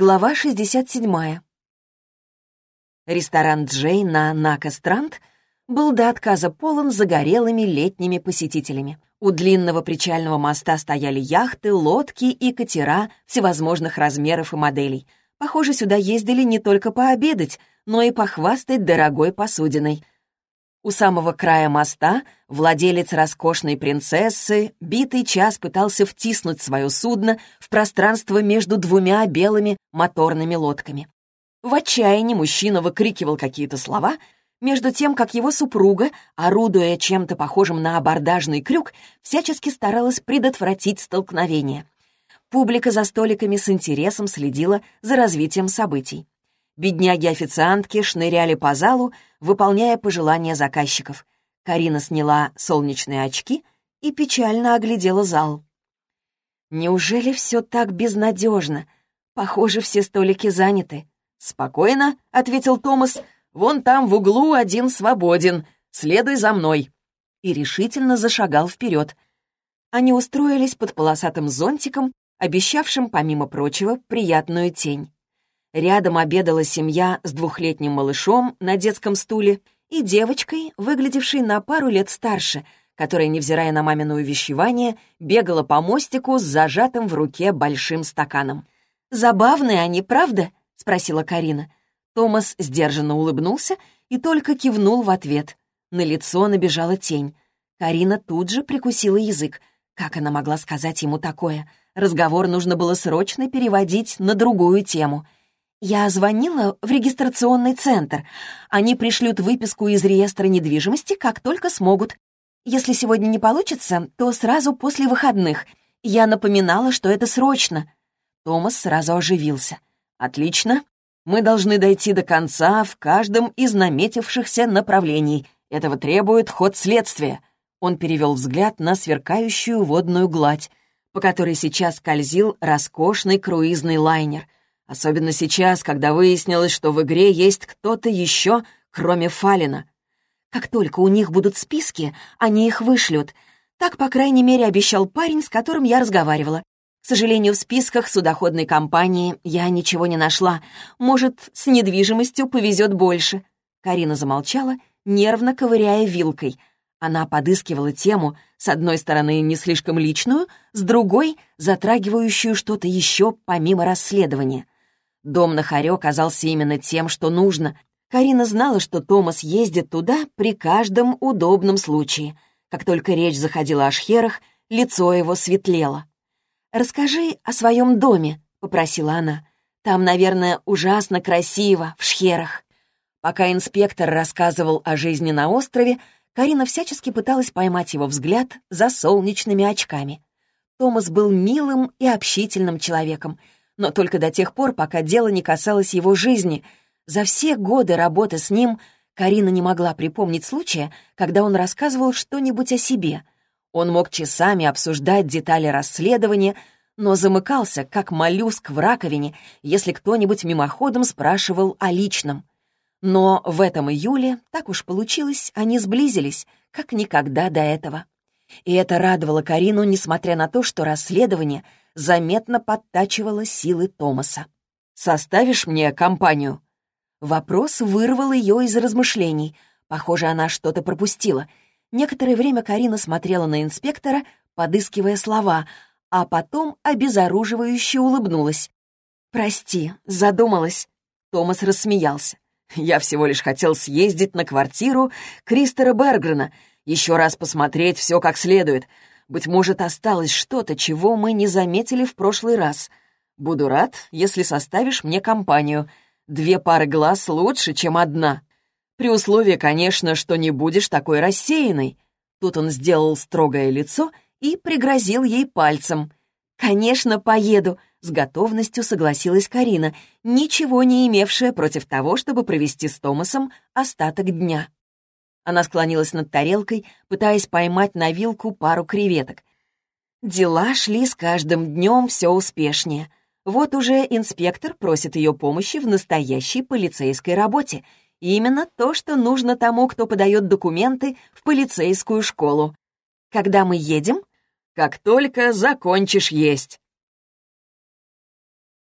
Глава 67. Ресторан «Джей» на Нака-Странт был до отказа полон загорелыми летними посетителями. У длинного причального моста стояли яхты, лодки и катера всевозможных размеров и моделей. Похоже, сюда ездили не только пообедать, но и похвастать дорогой посудиной. У самого края моста владелец роскошной принцессы битый час пытался втиснуть свое судно в пространство между двумя белыми моторными лодками. В отчаянии мужчина выкрикивал какие-то слова, между тем, как его супруга, орудуя чем-то похожим на абордажный крюк, всячески старалась предотвратить столкновение. Публика за столиками с интересом следила за развитием событий. Бедняги-официантки шныряли по залу, выполняя пожелания заказчиков. Карина сняла солнечные очки и печально оглядела зал. «Неужели все так безнадежно? Похоже, все столики заняты». «Спокойно», — ответил Томас, — «вон там в углу один свободен. Следуй за мной». И решительно зашагал вперед. Они устроились под полосатым зонтиком, обещавшим, помимо прочего, приятную тень. Рядом обедала семья с двухлетним малышом на детском стуле и девочкой, выглядевшей на пару лет старше, которая, невзирая на мамино увещевание, бегала по мостику с зажатым в руке большим стаканом. «Забавные они, правда?» — спросила Карина. Томас сдержанно улыбнулся и только кивнул в ответ. На лицо набежала тень. Карина тут же прикусила язык. Как она могла сказать ему такое? Разговор нужно было срочно переводить на другую тему — я звонила в регистрационный центр. Они пришлют выписку из реестра недвижимости, как только смогут. Если сегодня не получится, то сразу после выходных. Я напоминала, что это срочно. Томас сразу оживился. «Отлично. Мы должны дойти до конца в каждом из наметившихся направлений. Этого требует ход следствия». Он перевел взгляд на сверкающую водную гладь, по которой сейчас скользил роскошный круизный лайнер — Особенно сейчас, когда выяснилось, что в игре есть кто-то еще, кроме Фалина. Как только у них будут списки, они их вышлют. Так, по крайней мере, обещал парень, с которым я разговаривала. К сожалению, в списках судоходной компании я ничего не нашла. Может, с недвижимостью повезет больше. Карина замолчала, нервно ковыряя вилкой. Она подыскивала тему, с одной стороны, не слишком личную, с другой — затрагивающую что-то еще помимо расследования — Дом на Харе оказался именно тем, что нужно. Карина знала, что Томас ездит туда при каждом удобном случае. Как только речь заходила о шхерах, лицо его светлело. «Расскажи о своем доме», — попросила она. «Там, наверное, ужасно красиво, в шхерах». Пока инспектор рассказывал о жизни на острове, Карина всячески пыталась поймать его взгляд за солнечными очками. Томас был милым и общительным человеком — но только до тех пор, пока дело не касалось его жизни. За все годы работы с ним Карина не могла припомнить случая, когда он рассказывал что-нибудь о себе. Он мог часами обсуждать детали расследования, но замыкался, как моллюск в раковине, если кто-нибудь мимоходом спрашивал о личном. Но в этом июле, так уж получилось, они сблизились, как никогда до этого. И это радовало Карину, несмотря на то, что расследование заметно подтачивало силы Томаса. «Составишь мне компанию?» Вопрос вырвал ее из размышлений. Похоже, она что-то пропустила. Некоторое время Карина смотрела на инспектора, подыскивая слова, а потом обезоруживающе улыбнулась. «Прости, задумалась». Томас рассмеялся. «Я всего лишь хотел съездить на квартиру Кристера Бергрена, еще раз посмотреть все как следует. Быть может, осталось что-то, чего мы не заметили в прошлый раз. Буду рад, если составишь мне компанию. Две пары глаз лучше, чем одна. При условии, конечно, что не будешь такой рассеянной». Тут он сделал строгое лицо и пригрозил ей пальцем. «Конечно, поеду», — с готовностью согласилась Карина, ничего не имевшая против того, чтобы провести с Томасом остаток дня. Она склонилась над тарелкой, пытаясь поймать на вилку пару креветок. Дела шли с каждым днем все успешнее. Вот уже инспектор просит ее помощи в настоящей полицейской работе. Именно то, что нужно тому, кто подает документы в полицейскую школу. Когда мы едем? Как только закончишь есть.